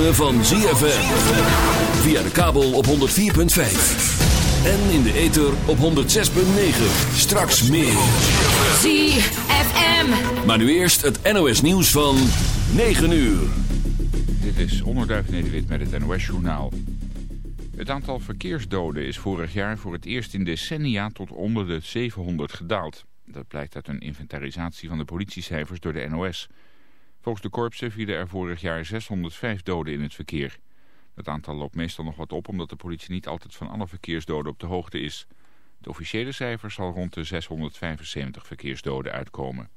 ritme van ZFM. Via de kabel op 104.5. En in de ether op 106.9. Straks meer. ZFM. Maar nu eerst het NOS nieuws van 9 uur. Dit is Onderduif Nederwit met het NOS Journaal. Het aantal verkeersdoden is vorig jaar voor het eerst in decennia tot onder de 700 gedaald. Dat blijkt uit een inventarisatie van de politiecijfers door de NOS. Volgens de korpsen vielen er vorig jaar 605 doden in het verkeer. Het aantal loopt meestal nog wat op omdat de politie niet altijd van alle verkeersdoden op de hoogte is. De officiële cijfer zal rond de 675 verkeersdoden uitkomen.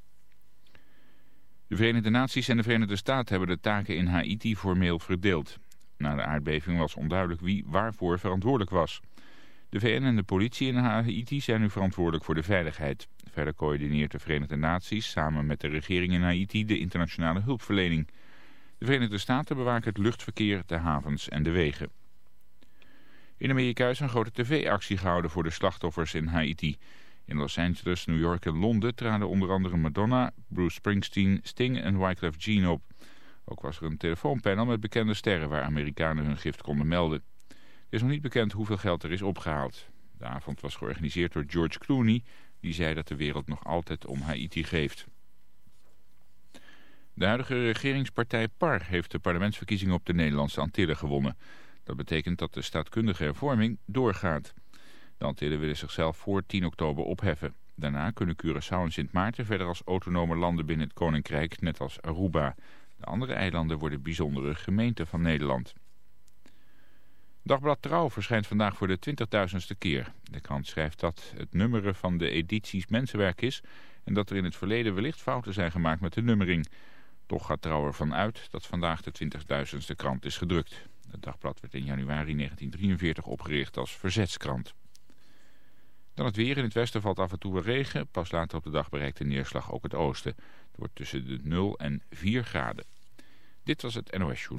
De Verenigde Naties en de Verenigde Staten hebben de taken in Haiti formeel verdeeld. Na de aardbeving was onduidelijk wie waarvoor verantwoordelijk was. De VN en de politie in Haiti zijn nu verantwoordelijk voor de veiligheid. Verder coördineert de Verenigde Naties samen met de regering in Haiti de internationale hulpverlening. De Verenigde Staten bewaken het luchtverkeer, de havens en de wegen. In Amerika is een grote tv-actie gehouden voor de slachtoffers in Haiti. In Los Angeles, New York en Londen traden onder andere Madonna, Bruce Springsteen, Sting en Wyclef Jean op. Ook was er een telefoonpanel met bekende sterren waar Amerikanen hun gift konden melden. Het is nog niet bekend hoeveel geld er is opgehaald. De avond was georganiseerd door George Clooney, die zei dat de wereld nog altijd om Haiti geeft. De huidige regeringspartij PAR heeft de parlementsverkiezingen op de Nederlandse Antillen gewonnen. Dat betekent dat de staatkundige hervorming doorgaat. De Antillen willen zichzelf voor 10 oktober opheffen. Daarna kunnen Curaçao en Sint Maarten verder als autonome landen binnen het Koninkrijk, net als Aruba. De andere eilanden worden bijzondere gemeenten van Nederland. Dagblad Trouw verschijnt vandaag voor de 20.000ste keer. De krant schrijft dat het nummeren van de edities mensenwerk is... en dat er in het verleden wellicht fouten zijn gemaakt met de nummering. Toch gaat Trouw ervan uit dat vandaag de 20.000ste krant is gedrukt. Het dagblad werd in januari 1943 opgericht als verzetskrant. Dan het weer. In het westen valt af en toe regen. Pas later op de dag bereikt de neerslag ook het oosten. Het wordt tussen de 0 en 4 graden. Dit was het NOS Show.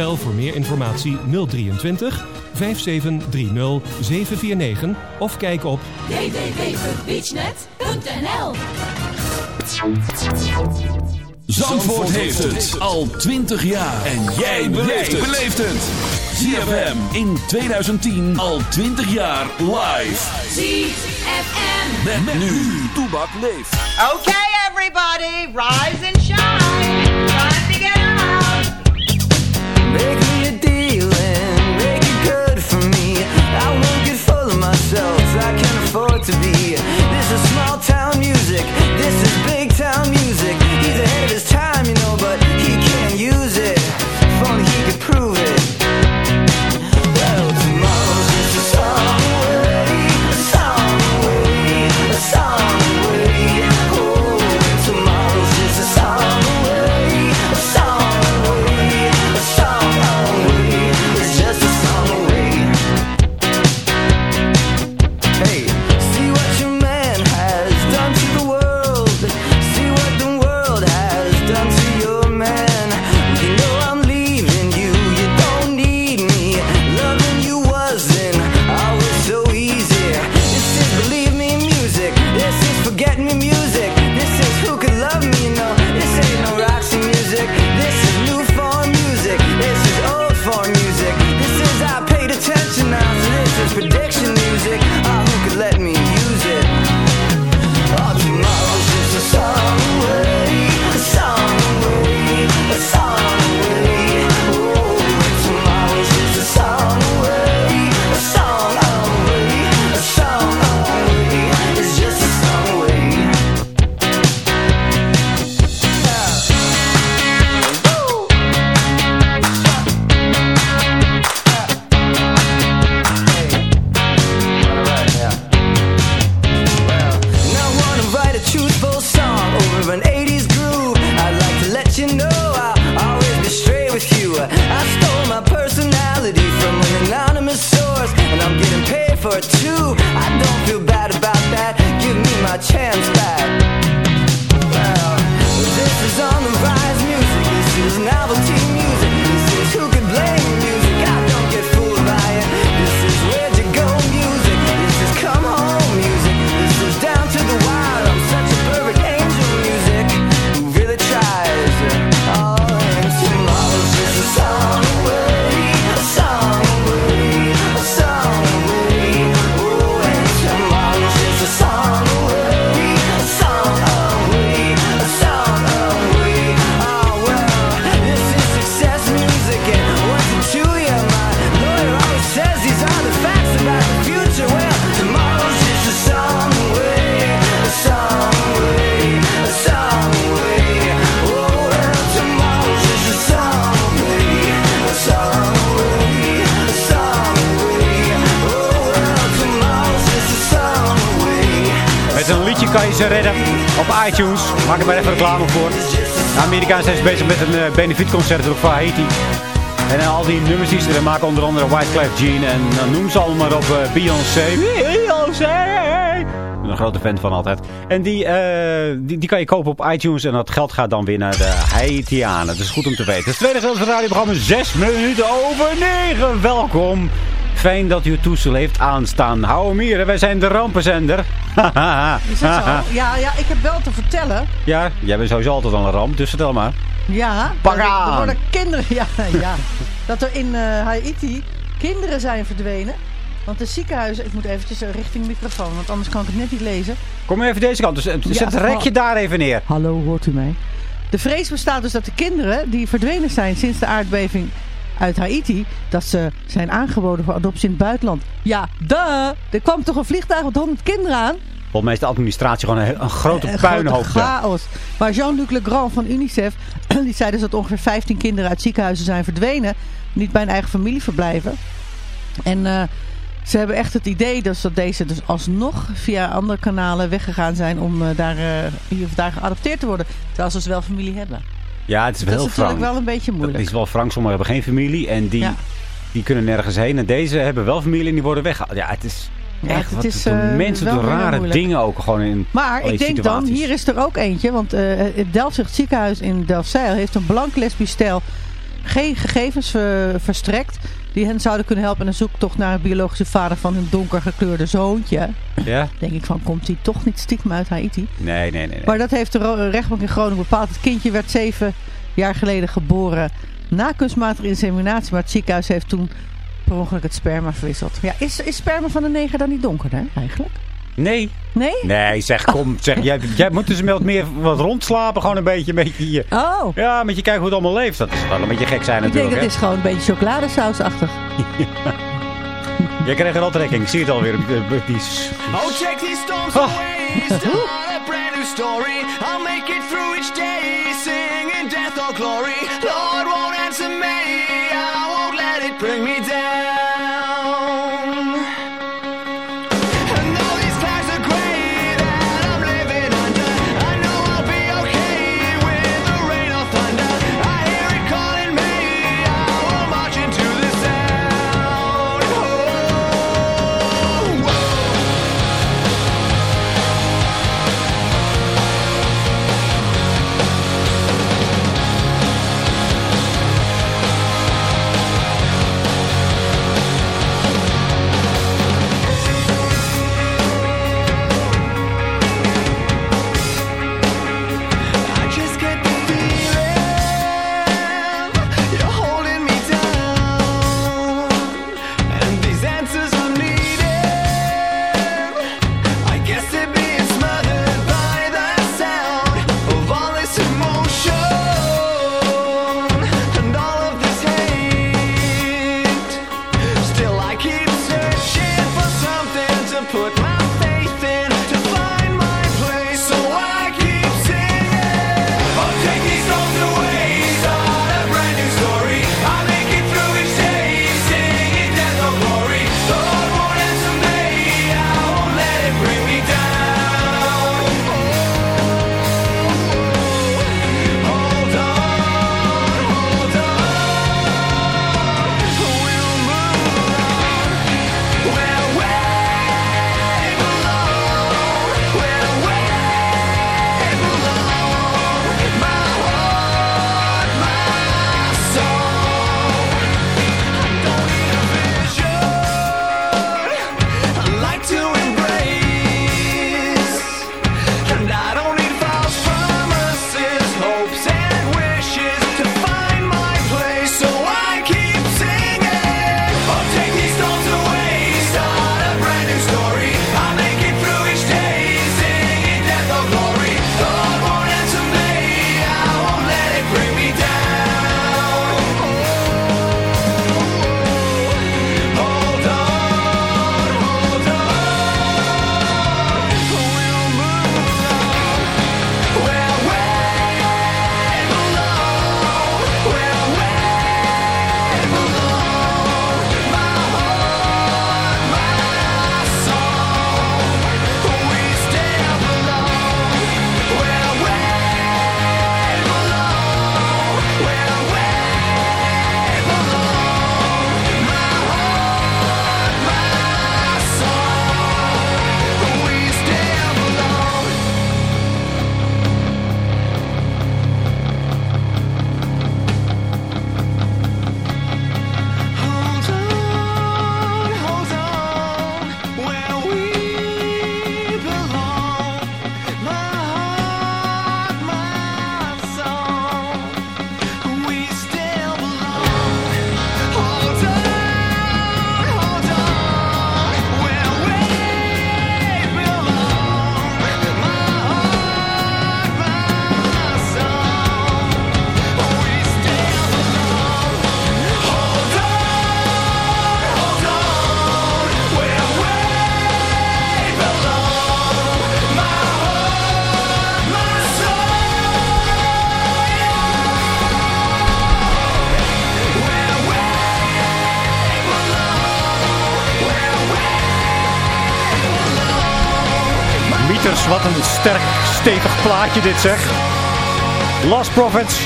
Bel voor meer informatie 023 5730 749 of kijk op www.beachnet.nl Zandvoort heeft het al 20 jaar. En jij beleeft het. ZFM in 2010 al 20 jaar live. ZFM. Met, met nu. Toebak leeft. Okay, everybody, rise and shine. Afford to be. This is small town music, this is big town music. He's ahead of his time, you know, but pretend op iTunes. Maak er maar even reclame voor. De Amerikanen zijn bezig met een uh, benefietconcert voor Haiti. En eh, al die nummers die ze er maken, onder andere Wyclef Jean. En dan noem ze allemaal maar op eh, Beyoncé. Beyoncé! Ik ben een grote fan van altijd. En die, eh, die, die kan je kopen op iTunes. En dat geld gaat dan weer naar de Haitianen. Dat is goed om te weten. Het tweede grote radioprogramma, 6 minuten over 9. Welkom. Fijn dat u het toestel heeft aanstaan. Hou hem hier, wij zijn de rampenzender. Is dat zo? Ja, ja, ik heb wel te vertellen. ja, jij bent sowieso altijd al een ramp, dus vertel maar. Ja, Pak er- aan. er worden kinderen. Ja, ja. Dat er in eh, Haiti kinderen zijn verdwenen. Want de ziekenhuizen, ik moet eventjes eh, richting de microfoon, want anders kan ik het net niet lezen. Kom maar even deze kant. Dus, eh, zet het rekje daar even neer. Hallo, hoort u mij? De vrees bestaat dus dat de kinderen die verdwenen zijn sinds de aardbeving uit Haiti, dat ze zijn aangeboden voor adoptie in het buitenland. Ja, duh! Er kwam toch een vliegtuig met 100 kinderen aan? Volgens mij is de administratie gewoon een, een grote Een puinhoop. grote chaos. Maar Jean-Luc Legrand van UNICEF, die zei dus dat ongeveer 15 kinderen uit ziekenhuizen zijn verdwenen. Niet bij een eigen familie verblijven. En eh, ze hebben echt het idee dus dat deze dus alsnog via andere kanalen weggegaan zijn om eh, daar, eh, hier of daar geadopteerd te worden. Terwijl ze dus wel familie hebben. Ja, het is wel dat is natuurlijk wel een beetje Het moeilijk. is wel frank, sommigen hebben geen familie en die, Ja. die kunnen nergens heen. En deze hebben wel familie en die worden weggehaald. Ja, het is Ja, echt, het is, eh, mensen doen rare moeilijk. dingen ook gewoon in Maar ik denk dan, hier is er ook eentje. Want eh, het Delfzicht ziekenhuis in Delfzijl heeft een blank lesbisch stel geen gegevens eh, verstrekt. Die hen zouden kunnen helpen in een zoektocht naar een biologische vader van hun donker gekleurde zoontje. Ja? Denk ik van, komt hij toch niet stiekem uit Haiti? Nee, nee, nee. nee. Maar dat heeft de ro- rechtbank in Groningen bepaald. Het kindje werd zeven jaar geleden geboren na kunstmatige inseminatie. Maar het ziekenhuis heeft toen per ongeluk het sperma verwisseld. Ja, is, is sperma van een neger dan niet donkerder eigenlijk? Nee. Nee? Nee, zeg, kom. Zeg, jij, jij moet dus wat meer wat rondslapen. Gewoon een beetje, een beetje hier. Oh, Ja, met je kijken hoe het allemaal leeft. Dat is wel een beetje gek zijn ik denk natuurlijk. dat is gewoon een beetje chocoladesausachtig. Jij krijgt al trek in. Ik zie het alweer. Die Oh, check these storms Oh. away. Start a brand new story. I'll make it through each day, singing death or glory. Sterk, stevig plaatje dit zeg. Lost Profits.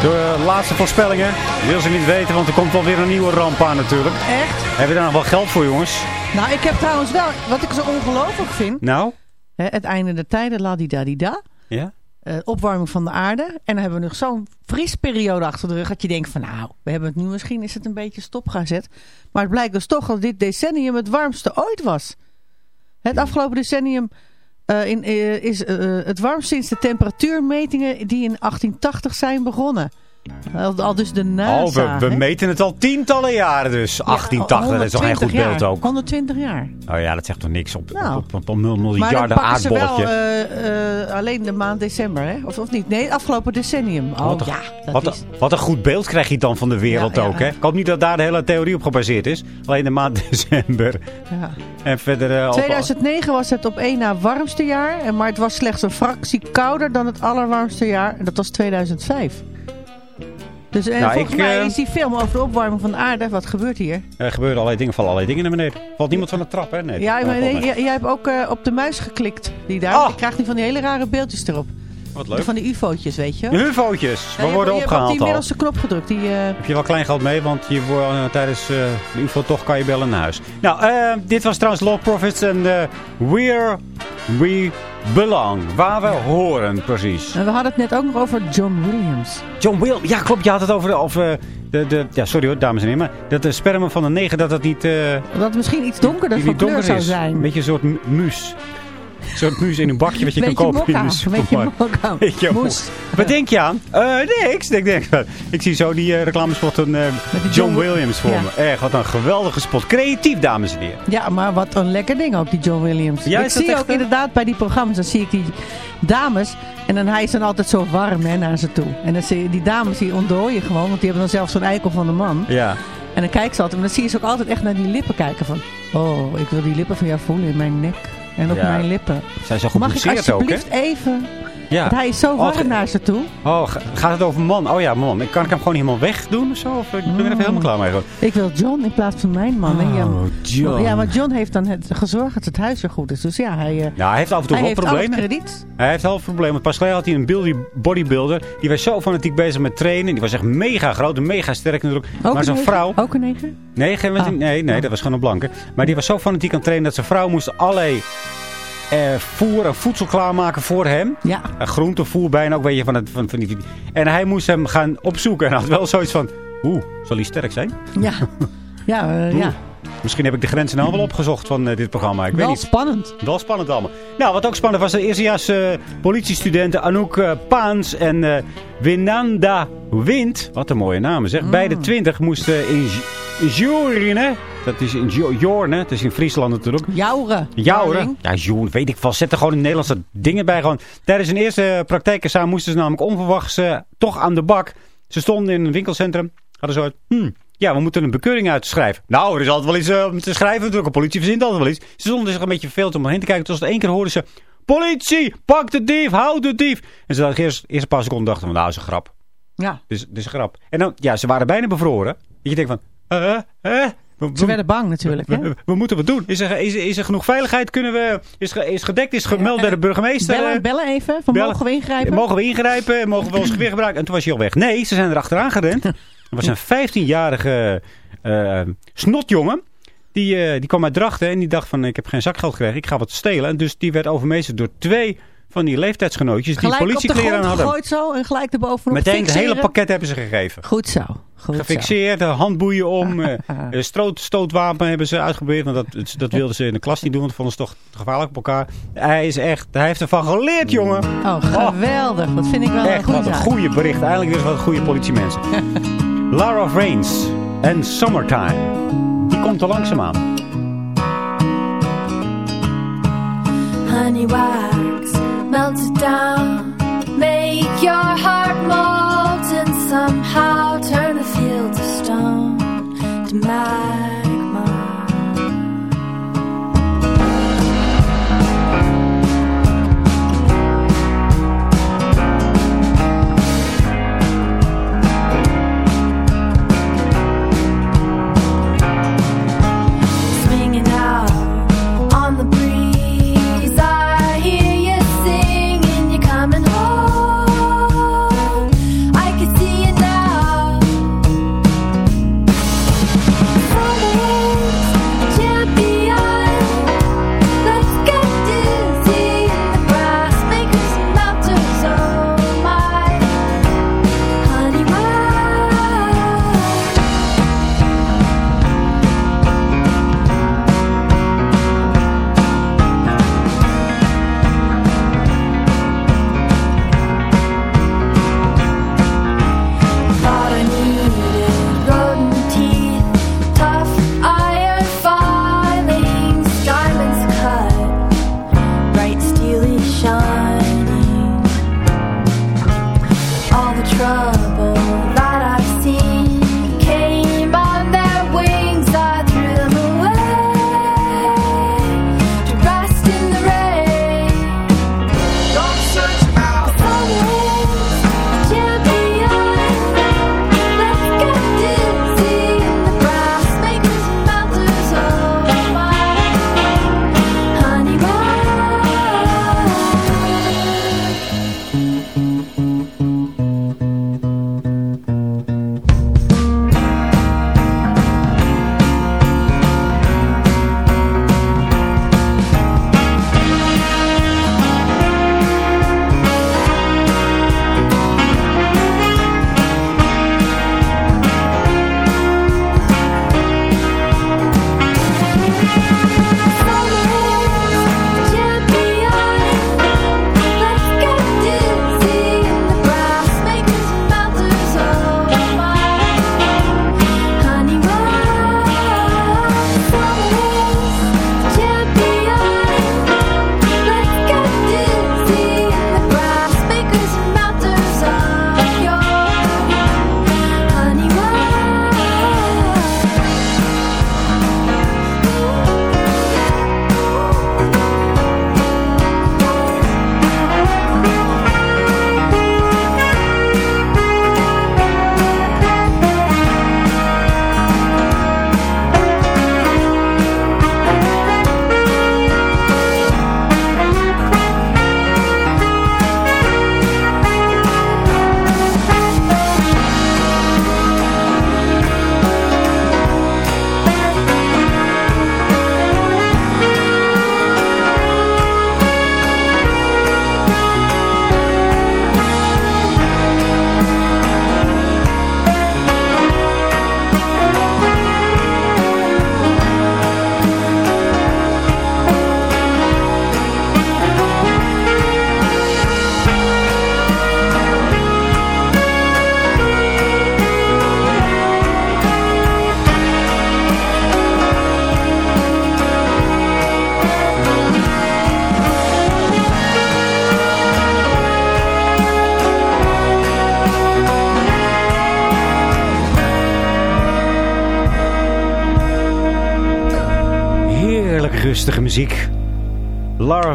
De laatste voorspellingen. Wil ze niet weten, want er komt wel weer een nieuwe ramp aan natuurlijk. Echt? Hebben we daar nog wel geld voor, jongens? Nou, ik heb trouwens wel, wat ik zo ongelooflijk vind. Nou? Hè, het einde der tijden, la di da di da. Ja? Eh, opwarming van de aarde. En dan hebben we nog zo'n vriesperiode achter de rug. Dat je denkt van nou, we hebben het nu misschien is het een beetje stopgezet. Maar het blijkt dus toch dat dit decennium het warmste ooit was. Het afgelopen decennium eh, in, eh, is eh, het warmst sinds de temperatuurmetingen die in 1880 zijn begonnen. Al, dus de NASA. oh, we, meten het al tientallen jaren dus. 1880, dat is toch geen goed 120 beeld ook. 120 jaar. Oh ja, dat zegt toch niks op, Nou. op, op, op een Maar miljarden pakken ze wel aardbolletje. eh, eh, alleen de maand december, hè? Of, of niet? Nee, afgelopen decennium. Oh wat, een, ja, wat, is... wat een goed beeld krijg je dan van de wereld Ja, ook. Hè? Ik hoop niet dat daar de hele theorie op gebaseerd is. Alleen de maand december. Ja. En verder... eh, op- 2009 was het op één na warmste jaar. Maar het was slechts een fractie kouder dan het allerwarmste jaar. En dat was 2005. Dus en Nou, volgens ik, mij eh, is die film over de opwarming van de aarde. Wat gebeurt hier? Er gebeuren allerlei dingen, vallen allerlei dingen naar beneden. Valt niemand van de trap, hè? Nee. Ja, maar nee, jij, jij hebt ook eh, op de muis geklikt. Die daar. Oh. Je krijgt nu van die hele rare beeldjes erop. Wat leuk. Van die ufo'tjes, weet je. UFO'tjes, we Ja, je worden hebt- Je hebt opgehaald die middelste knop gedrukt. Die, eh, Heb je wel klein geld mee, want je wordt, eh, tijdens eh, de UFO-tocht kan je bellen naar huis. Nou, eh, dit was trouwens Low Profits en eh, Where We Belong. Waar we horen, precies. en we hadden het net ook nog over John Williams. John Will, ja klopt, je had het over de, over de, de ja, sorry hoor, dames en heren, maar dat de sperma van de neger, dat dat niet, eh Dat het misschien iets donkerder van kleur zou zijn. Een beetje een soort mu- muus. Een soort muus in een bakje wat je Beetje kan kopen mokka, in de beetje supermarkt. mokka. Beetje Moes. Wat denk je aan? Eh, niks. Ik, denk, ik zie zo die uh, reclamespot van eh, die John Williams voor Ja. me. Echt, wat een geweldige spot. Creatief, dames en heren. Ja, maar wat een lekker ding ook, die John Williams. Ja, ik zie ook inderdaad bij die programma's, dan zie ik die dames. En dan hij is dan altijd zo warm hè, naar ze toe. En dan zie je die dames, die ontdooien gewoon. Want die hebben dan zelfs zo'n eikel van de man. Ja. En dan kijken ze altijd. Maar dan zie je ze ook altijd echt naar die lippen kijken. Van, oh, ik wil die lippen van jou voelen in mijn nek. En op Ja. mijn lippen. Zijn zo Mag ik ook, alsjeblieft even... Ja. Want hij is zo warm Oh, naar ze toe. Oh, ga- gaat het over man? Oh ja, man. Kan ik hem gewoon helemaal wegdoen of zo? Of ik ben er even helemaal klaar mee. gewoon? Ik wil John in plaats van mijn man. En Oh, John. Ja, maar John heeft dan het, gezorgd dat het huis weer goed is. Dus ja, hij, eh, Ja, hij heeft af en toe hij wel heeft al het problemen. krediet. Hij heeft wel problemen. Pas geleden had hij een bodybuilder. Die was zo fanatiek bezig met trainen. Die was echt mega groot en mega sterk natuurlijk. Ook maar zijn vrouw... Ook een neger? Nee, geen, Ah. nee, nee, dat was gewoon een blanke. Maar die was zo fanatiek aan het trainen dat zijn vrouw moest allerlei voer en voedsel klaarmaken voor hem. Ja. Een groentevoer bijna ook, weet je, van, het, van, van die... En hij moest hem gaan opzoeken. En had wel zoiets van... Oeh, zal hij sterk zijn? Ja. Ja, eh, ja. Misschien heb ik de grenzen nou wel opgezocht van eh, dit programma. Ik weet niet. spannend. Wel spannend allemaal. Nou, wat ook spannend was, de eerstejaars eh, politiestudenten Anouk eh, Paans en eh, Winanda Wind. Wat een mooie namen zeg. Beide twintig moesten in Jorne. Dat is in Jo- Jorne. Het is in Friesland natuurlijk. Jouren. Jouren. Ja, Joen, weet ik wel. Zet er gewoon in Nederlandse dingen bij. Gewoon. Tijdens hun eerste praktijkexamen moesten ze namelijk onverwachts eh, toch aan de bak. Ze stonden in een winkelcentrum. Hadden zo hmm, ja, we moeten een bekeuring uitschrijven. Nou, er is altijd wel iets om te schrijven natuurlijk. Een politie verzint altijd wel iets. Ze stonden zich een beetje veel om heen te kijken. Tot ze één keer hoorden ze, politie, pak de dief, houd de dief. En ze dachten eerst, eerst een paar seconden dachten van, nou, dat is een grap. Ja. Dit is een grap. En dan, ja, ze waren bijna bevroren. Dat je denkt van, eh, eh. We- Ze we- werden bang natuurlijk. Hè? we, we moeten wat doen. Is er, is, er- is er genoeg veiligheid? Kunnen we, is, is gedekt? Is gemeld bij de burgemeester? Bellen, Eh, bellen even. Van bellen. mogen we ingrijpen? Mogen we ingrijpen? Mogen we ons geweer gebruiken? En toen was hij al weg. Nee, ze zijn er achteraan gerend. Er was een 15-jarige eh, snotjongen. Die, eh, die kwam uit Drachten en die dacht van ik heb geen zakgeld gekregen. Ik ga wat stelen. En dus die werd overmeesterd door twee van die leeftijdsgenootjes die Gelijk op de politiekleren aan grond hadden. gegooid zo en gelijk erbovenop Meteen het hele pakket hebben ze gegeven. Goed zo. Goed Gefixeerd, handboeien om, eh, stroot, stootwapen hebben ze uitgeprobeerd. Want dat, dat wilden ze in de klas niet doen, want dat vonden ze toch gevaarlijk op elkaar. Hij is echt, hij heeft ervan geleerd, jongen. zo. Oh, geweldig. Dat vind ik wel een Echt, goede wat een zaak. goede bericht. Eindelijk dus wat goede politiemensen. Lara Rains en Summertime. Die komt er langzaamaan. honey wax melted down. Make your heart molten somehow. Turn the fields of stone to magma.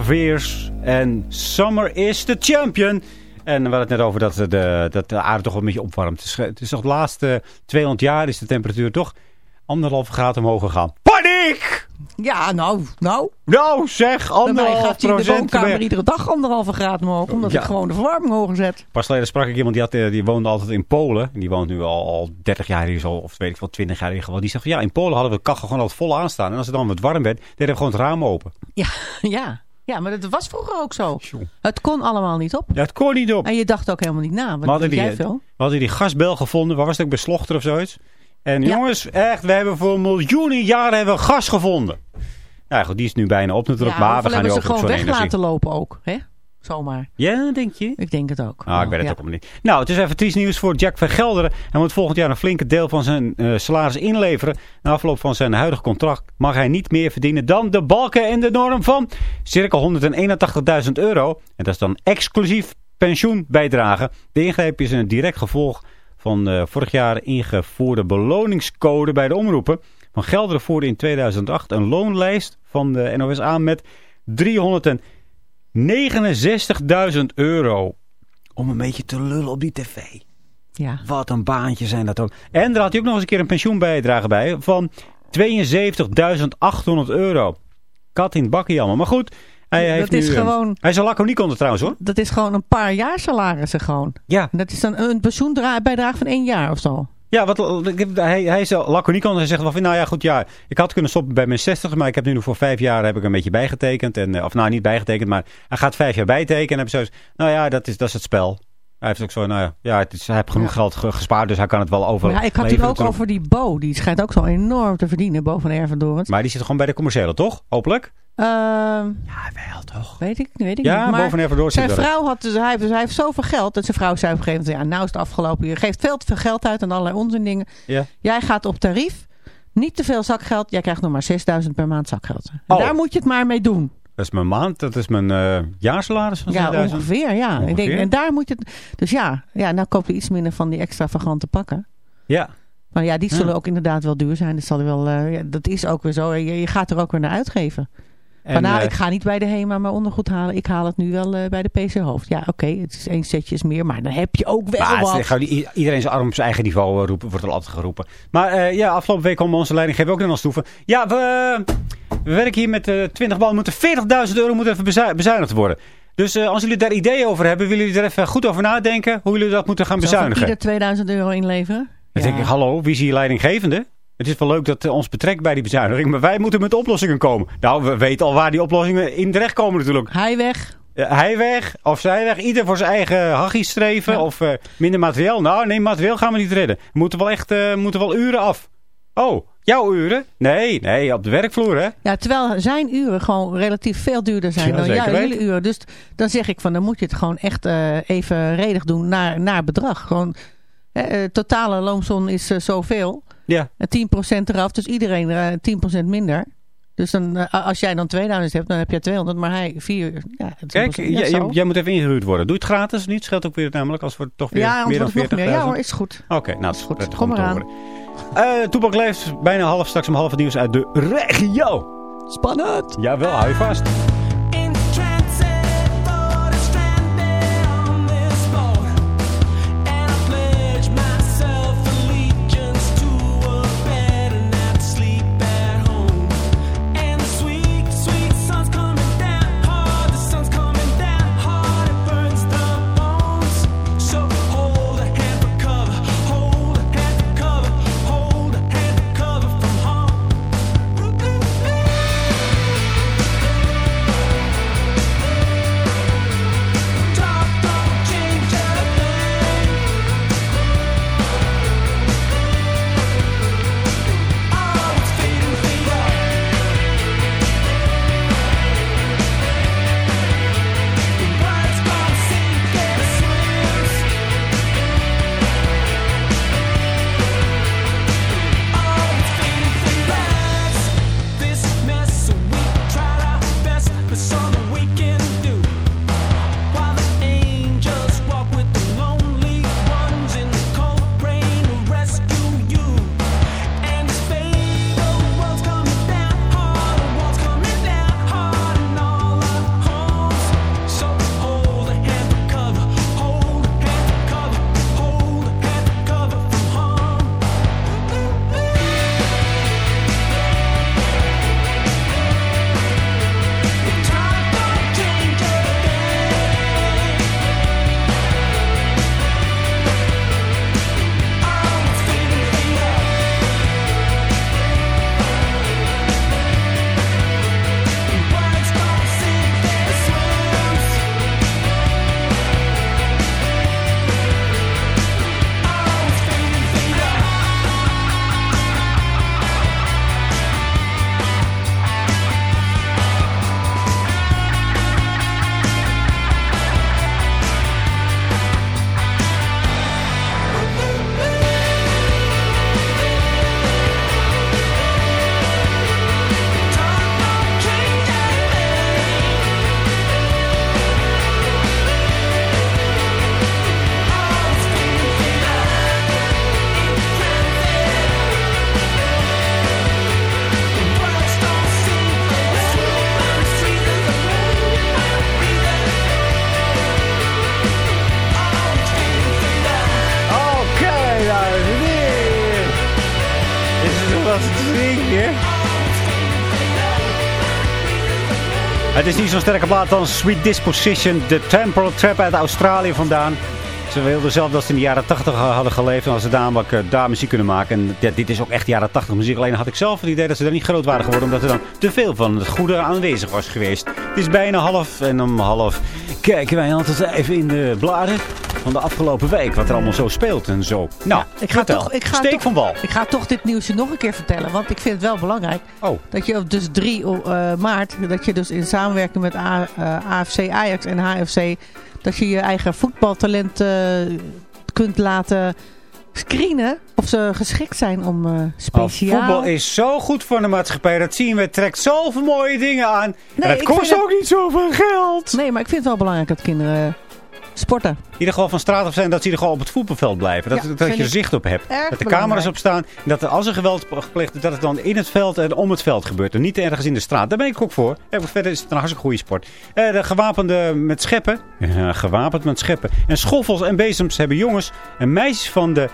Veers en Summer is the champion. En we hadden het net over dat de, dat de aarde toch wel een beetje opwarmt. Het is, het is toch de laatste 200 jaar is de temperatuur toch anderhalve graad omhoog gegaan. Paniek! Ja, nou, nou. Nou zeg, anderhalf gaat hij in de procent woonkamer iedere dag anderhalve graad omhoog. Omdat Ja. ik gewoon de verwarming hoger zet. Pas geleden sprak ik iemand die, had, eh, die woonde altijd in Polen. En Die woont nu al, al 30 jaar hier zo, of weet ik wel, 20 jaar in ieder geval. Die zegt van ja, in Polen hadden we de kachel gewoon altijd vol aanstaan. En als het dan wat warm werd, deden we gewoon het raam open. Ja, ja. Ja, maar dat was vroeger ook zo. Het kon allemaal niet op. Ja, het kon niet op. En je dacht ook helemaal niet na. Wat We hadden, die, jij veel? we hadden die gasbel gevonden. Waar was het ook? Bij Slochter of zoiets. En Ja. jongens, echt, we hebben voor miljoenen jaren hebben we gas gevonden. Nou goed, die is nu bijna op natuurlijk. Ja, maar we gaan nu hebben ze gewoon weg energie. laten lopen ook. Hè? Zomaar. Ja, denk je? Ik denk het ook. Ah, ik weet het Ja. ook niet. Nou, het is even triest nieuws voor Jack van Gelderen. Hij moet volgend jaar een flinke deel van zijn eh, salaris inleveren. Na afloop van zijn huidige contract mag hij niet meer verdienen dan de balken en de norm van circa 181.000 euro. En dat is dan exclusief pensioenbijdrage. De ingreep is een direct gevolg van de vorig jaar ingevoerde beloningscode bij de omroepen. Van Gelderen voerde in 2008 een loonlijst van de NOS aan met 369.000 euro. Om een beetje te lullen op die tv. Ja. Wat een baantje zijn dat ook. En daar had hij ook nog eens een keer een pensioenbijdrage bij van 72.800 euro. Kat in het bakkie allemaal. Maar goed, hij Dat heeft is nu... eh, gewoon- Hij is een laconiek onder trouwens hoor. Dat is gewoon een paar jaar salarissen gewoon. Ja, Dat is dan een pensioenbijdrage van één jaar of zo. Ja wat, hij, hij is laconiek onder. Hij zegt wel van, nou ja goed, ja, ik had kunnen stoppen bij mijn 60, maar ik heb nu voor vijf jaar heb ik een beetje bijgetekend. En, eh, of nou, niet bijgetekend, maar hij gaat vijf jaar bijtekenen. En heb zoiets, nou ja, dat is, dat is het spel. Hij heeft ook zo, nou ja, ja het is, hij heeft genoeg Ja. geld ge- gespaard, dus hij kan het wel over. Ja, ik had het ook over die Bo. Die schijnt ook zo enorm te verdienen. Bo van. Maar die zit gewoon bij de commerciële, toch? Hopelijk? Ehm, Ja, wel toch? weet ik, weet ik Ja, niet. Maar Bo van Ervendorens zijn vrouw had, dus hij, dus hij heeft zoveel geld. Dat zijn vrouw zei op een gegeven moment, ja, nou is het afgelopen. Je geeft veel te veel geld uit aan allerlei onzin dingen. Ja. Jij gaat op tarief. Niet te veel zakgeld. Jij krijgt nog maar 6000 per maand zakgeld. En Oh. Daar moet je het maar mee doen. Dat is mijn maand, dat is mijn eh jaarsalaris van Ja, 6000. ongeveer, ja. Ik denk, en daar moet je het... Dus ja, ja, nou koop je iets minder van die extravagante pakken. Ja. Maar ja, die zullen Ja. ook inderdaad wel duur zijn. Dat, zal wel, eh, ja, dat is ook weer zo. Je, je gaat er ook weer naar uitgeven. En, maar nou, eh, ik ga niet bij de HEMA mijn ondergoed halen. Ik haal het nu wel eh, bij de PC Hoofd. Ja, oké, het is één setje is meer. Maar dan heb je ook wel maar het wat. i- iedereen zijn arm op zijn eigen niveau eh, roepen, wordt er altijd geroepen. Maar ja, afgelopen week kwam onze leidinggever ook naar ons toe. van, Ja, we, we werken hier met eh 20 ballen. Moeten 40.000 euro moet even bezui- bezuinigd worden. Dus als jullie daar ideeën over hebben, willen jullie er even goed over nadenken hoe jullie dat moeten gaan van bezuinigen. ieder 2000 euro inleveren. Dan denk ik, hallo, wie is hier leidinggevende? Het is wel leuk dat eh, ons betrekt bij die bezuiniging, maar wij moeten met oplossingen komen. Nou, we weten al waar die oplossingen in terechtkomen natuurlijk. Hij weg. Eh, hij weg of zij weg. Ieder voor zijn eigen hachie streven. Ja. Of eh, minder materiaal. Nou, nee, materiaal gaan we niet redden. We moeten wel echt eh, moeten wel uren af. Oh, jouw uren? Nee, nee, op de werkvloer hè. Ja, terwijl zijn uren gewoon relatief veel duurder zijn Ja, dan jouw hele uren. Dus dan zeg ik van, dan moet je het gewoon echt even redig doen naar, naar bedrag. Gewoon, totale loonsom is zoveel. Ja. En 10% eraf, dus iedereen eh 10% minder. Dus dan, eh, als jij dan 2000 hebt, dan heb jij 200, maar hij 4. Ja, 10%, Kijk, ja, jij, jij- moet even ingehuurd worden. Doe het gratis niet. Scheelt ook weer namelijk als we toch weer ja, meer dan anders wordt het nog 40.000. meer. Ja hoor, is goed. Oké, nou is goed. prettig Kom eraan. horen. Eh Toepak leeft bijna half, straks om half het nieuws uit de regio. Spannend. Jawel, hou je vast. Is niet zo'n sterke plaat als Sweet Disposition. De Temporal Trap uit Australië vandaan. Ze wilden zelf dat ze in de jaren 80 hadden geleefd. En als ze namelijk uh, daar muziek kunnen maken. En ja, dit is ook echt jaren 80 muziek. Alleen had ik zelf het idee dat ze daar niet groot waren geworden. Omdat er dan te veel van het goede aanwezig was geweest. Het is bijna half. En om half kijken wij altijd even in de bladen van de afgelopen week. Wat er allemaal zo speelt en zo. Nou, Ja, ik ga toch, ik ga Steek toch, van wal. Ik ga toch dit nieuwsje nog een keer vertellen. Want ik vind het wel belangrijk. Oh. Dat je op dus 3 eh, maart. Dat je dus in samenwerking met A, eh, AFC Ajax en HFC. Dat je je eigen voetbaltalent eh, kunt laten screenen. Of ze geschikt zijn om eh, Oh, speciaal... voetbal is zo goed voor de maatschappij. Dat zien we. Het trekt zoveel mooie dingen aan. en het kost ook niet zoveel geld. Nee, maar ik vind het wel belangrijk dat kinderen sporten. In ieder geval van straat af zijn dat ze in ieder geval op het voetbalveld blijven. Dat, Ja, dat je er zicht op hebt. erg Dat de belangrijk. camera's op staan. En dat er als er geweld gepleegd is, dat het dan in het veld en om het veld gebeurt. En niet ergens in de straat. Daar ben ik ook voor. Ja, verder is het een hartstikke goede sport. Eh, de gewapende met scheppen. Ja, gewapend met scheppen. En schoffels en bezems hebben jongens en meisjes van de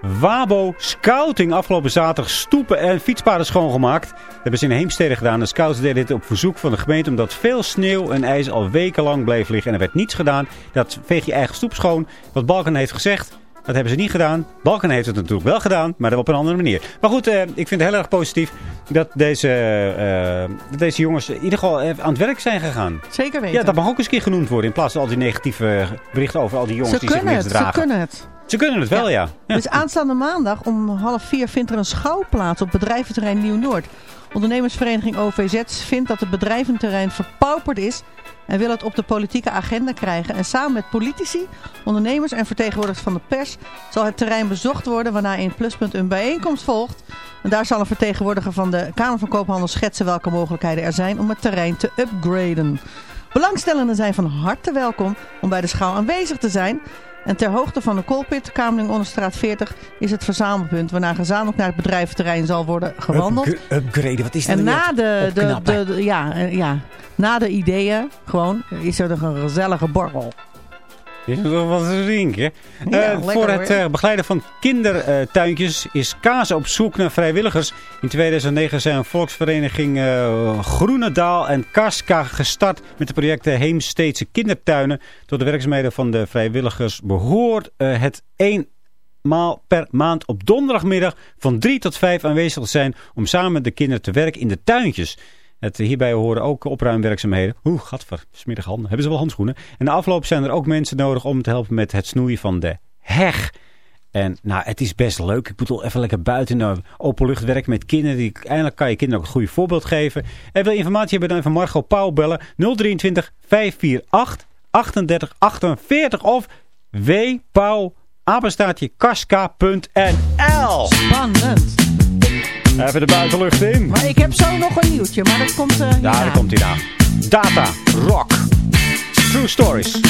Wabo Scouting afgelopen zaterdag stoepen en fietspaden schoongemaakt. Dat hebben ze in Heemstede gedaan. De scouts deden dit op verzoek van de gemeente omdat veel sneeuw en ijs al wekenlang bleef liggen. En er werd niets gedaan. Dat veeg je eigen stoep schoon. Wat Balken heeft gezegd, dat hebben ze niet gedaan. Balken heeft het natuurlijk wel gedaan, maar op een andere manier. Maar goed, eh, ik vind het heel erg positief dat deze, eh, dat deze jongens in ieder geval eh, aan het werk zijn gegaan. Zeker weten. Ja, dat mag ook eens een keer genoemd worden. In plaats van al die negatieve berichten over al die jongens ze die zich kunnen het, misdragen. ze kunnen het. Ze kunnen het wel, ja. ja. Dus aanstaande maandag om half vier vindt er een schouw plaats op bedrijventerrein Nieuw-Noord. Ondernemersvereniging OVZ vindt dat het bedrijventerrein verpauperd is en wil het op de politieke agenda krijgen. En samen met politici, ondernemers en vertegenwoordigers van de pers zal het terrein bezocht worden waarna in Pluspunt een bijeenkomst volgt. En daar zal een vertegenwoordiger van de Kamer van Koophandel schetsen welke mogelijkheden er zijn om het terrein te upgraden. Belangstellenden zijn van harte welkom om bij de schouw aanwezig te zijn. En ter hoogte van de Koolpit, Kamerling Onderstraat 40, is het verzamelpunt waarna gezamenlijk naar het bedrijventerrein zal worden gewandeld. Upgraden, wat is dat En na de, de- ja, eh, ja, na de ideeën, gewoon, is er nog een gezellige borrel. Is nog wat te drinken? Ja, Eh, voor het eh, begeleiden van kindertuintjes is Kaas op zoek naar vrijwilligers. In 2009 zijn volksvereniging eh, Groenendaal en Kaska gestart met de projecten Heemsteedse kindertuinen. Tot de werkzaamheden van de vrijwilligers behoort eh, het één maal per maand op donderdagmiddag van 3 tot 5 aanwezig te zijn om samen met de kinderen te werken in de tuintjes. Het, hierbij horen ook opruimwerkzaamheden. Oeh, gadver, smerig handen. Hebben ze wel handschoenen? En na afloop zijn er ook mensen nodig om te helpen met het snoeien van de heg. En nou, het is best leuk. Ik bedoel, even lekker buiten in de open lucht werken met kinderen. Die, eindelijk kan je kinderen ook een goede voorbeeld geven. En wil informatie hebben, dan even Margot Pauw bellen. 023 548 38 48 of wpauw Spannend. Even de buitenlucht in. Maar ik heb zo nog een nieuwtje, maar dat komt eh Ja, daar komt hij na. Data Rock. True Stories.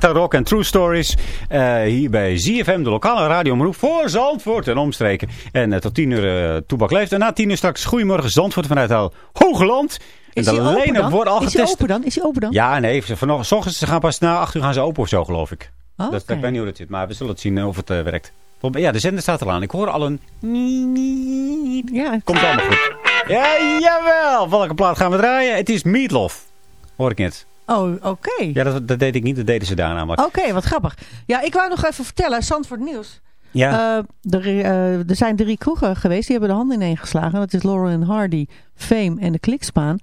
Ja, Data Rock en True Stories. eh, hier bij ZFM, de lokale radioomroep voor Zandvoort en omstreken. En eh, tot 10 uur uh, Toebak leeft. En na 10 uur straks Goedemorgen Zandvoort vanuit het Hoogland. En de lenen al Is hij open dan? Is hij open dan? Ja, nee. ze- Vanochtend, 's ochtends, ze gaan pas na 8 uur gaan ze open of zo, geloof ik. Oh, dat. Ik weet niet hoe dat zit, maar we zullen het zien of het werkt. Ja, de zender staat er aan. Ik hoor al een... Ja, Komt allemaal goed. Ja, jawel. Welke plaat gaan we draaien? Het is Meatloaf. Hoor ik net. Oh, oké. Ja, dat, dat deed ik niet. Dat deden ze daar namelijk. Oké, wat grappig. Ja, ik wou nog even vertellen, Zandvoort Nieuws. Ja. Eh, er, eh, er zijn drie kroegen geweest, die hebben de handen ineen geslagen. Dat is Laurel en Hardy, Fame en de Klikspaan.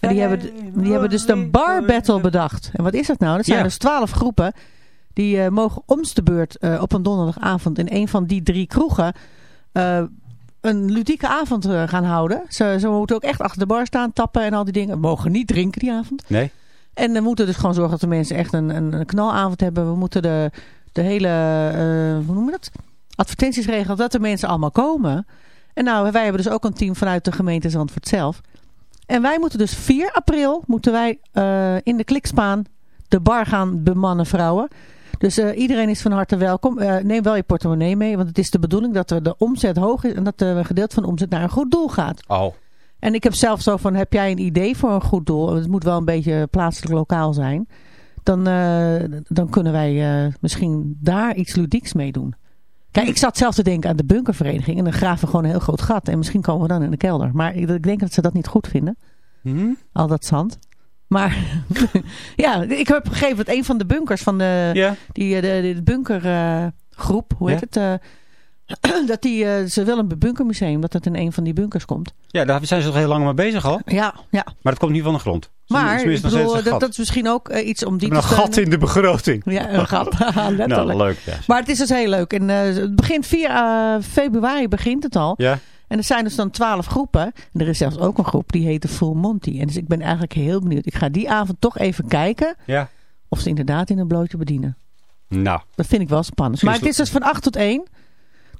En die hebben, die hebben dus een bar battle bedacht. En wat is dat nou? Dat zijn Ja. dus twaalf groepen. Die eh, mogen om's de beurt eh, op een donderdagavond in een van die drie kroegen... eh, een ludieke avond gaan houden. Ze, ze moeten ook echt achter de bar staan, tappen en al die dingen. We mogen niet drinken die avond. Nee? En we moeten dus gewoon zorgen dat de mensen echt een, een, een knalavond hebben. We moeten de, de hele, eh, hoe noem je dat? Advertenties regelen dat de mensen allemaal komen. En nou, wij hebben dus ook een team vanuit de gemeente Zandvoort zelf. En wij moeten dus 4 april, moeten wij eh, in de klikspaan de bar gaan bemannen vrouwen. Dus eh, iedereen is van harte welkom. Neem wel je portemonnee mee, want het is de bedoeling dat de omzet hoog is en dat er een gedeelte van de omzet naar een goed doel gaat. Oh. En ik heb zelf zo van, heb jij een idee voor een goed doel? Het moet wel een beetje plaatselijk lokaal zijn. Dan, eh, dan kunnen wij eh, misschien daar iets ludieks mee doen. Kijk, ik zat zelf te denken aan de bunkervereniging. En dan graven we gewoon een heel groot gat. En misschien komen we dan in de kelder. Maar ik, denk dat ze dat niet goed vinden. Hm? Al dat zand. Maar ja, ik heb gegeven dat een van de bunkers van de, Ja. die, eh, de, de bunkergroep, hoe heet Ja. het? dat die, eh, ze willen een bunkermuseum, dat het in een van die bunkers komt. Ja, daar zijn ze toch heel lang mee bezig al. Ja, ja. Maar het komt niet van de grond. Maar ik bedoel, dat, dat is misschien ook eh, iets om die te een gat in de begroting. Ja, een gat. Letterlijk. Nou, leuk. Ja. Maar het is dus heel leuk. En eh, het begint 4 eh, februari begint het al. ja. En er zijn dus dan twaalf groepen. En er is zelfs ook een groep die heet de Full Monty. En dus ik ben eigenlijk heel benieuwd. Ik ga die avond toch even kijken Ja. of ze inderdaad in een blootje bedienen. Nou. Dat vind ik wel spannend. Maar het is dus van 8 tot 1.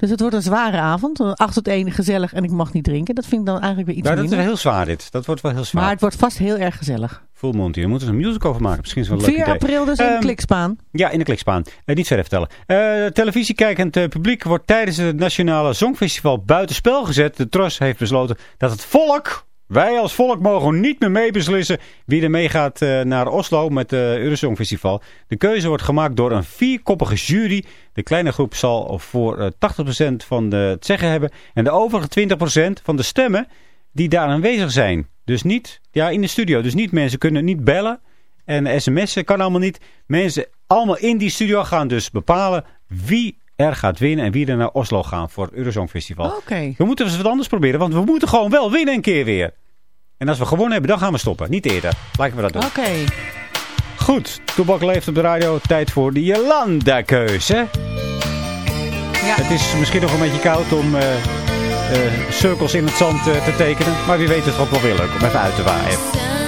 Dus het wordt een zware avond. 8 tot 1 gezellig en ik mag niet drinken. Dat vind ik dan eigenlijk weer iets Nou, dat is minder. heel zwaar dit. Dat wordt wel heel zwaar. Maar het wordt vast heel erg gezellig. Full Monty. Daar moeten ze een musical over maken. Misschien is wel een 4 leuk idee. april dus in Ehm, Klikspaan. Ja, in de klikspaan. Eh, niet verder vertellen. Eh televisiekijkend eh, publiek wordt tijdens het Nationale Songfestival buitenspel gezet. De TROS heeft besloten dat het volk, wij als volk mogen niet meer meebeslissen wie er meegaat eh, naar Oslo met het Eurosongfestival. De keuze wordt gemaakt door een vierkoppige jury. De kleine groep zal voor eh, 80% van de, het zeggen hebben. En de overige 20% van de stemmen die daar aanwezig zijn. Dus niet ja, in de studio. Dus niet mensen kunnen niet bellen. En sms'en kan allemaal niet. Mensen allemaal in die studio gaan dus bepalen wie er gaat winnen en wie er naar Oslo gaan voor het Eurosong Festival. Oké. We moeten eens wat anders proberen, want we moeten gewoon wel winnen een keer weer. En als we gewonnen hebben, dan gaan we stoppen. Niet eerder. Laten we dat doen. Oké. Goed, Toebak leeft op de radio. Tijd voor de Jolanda-keuze. Ja. Het is misschien nog een beetje koud om eh, eh, cirkels in het zand eh, te tekenen. Maar wie weet het ook wel weer leuk om even uit te waaien.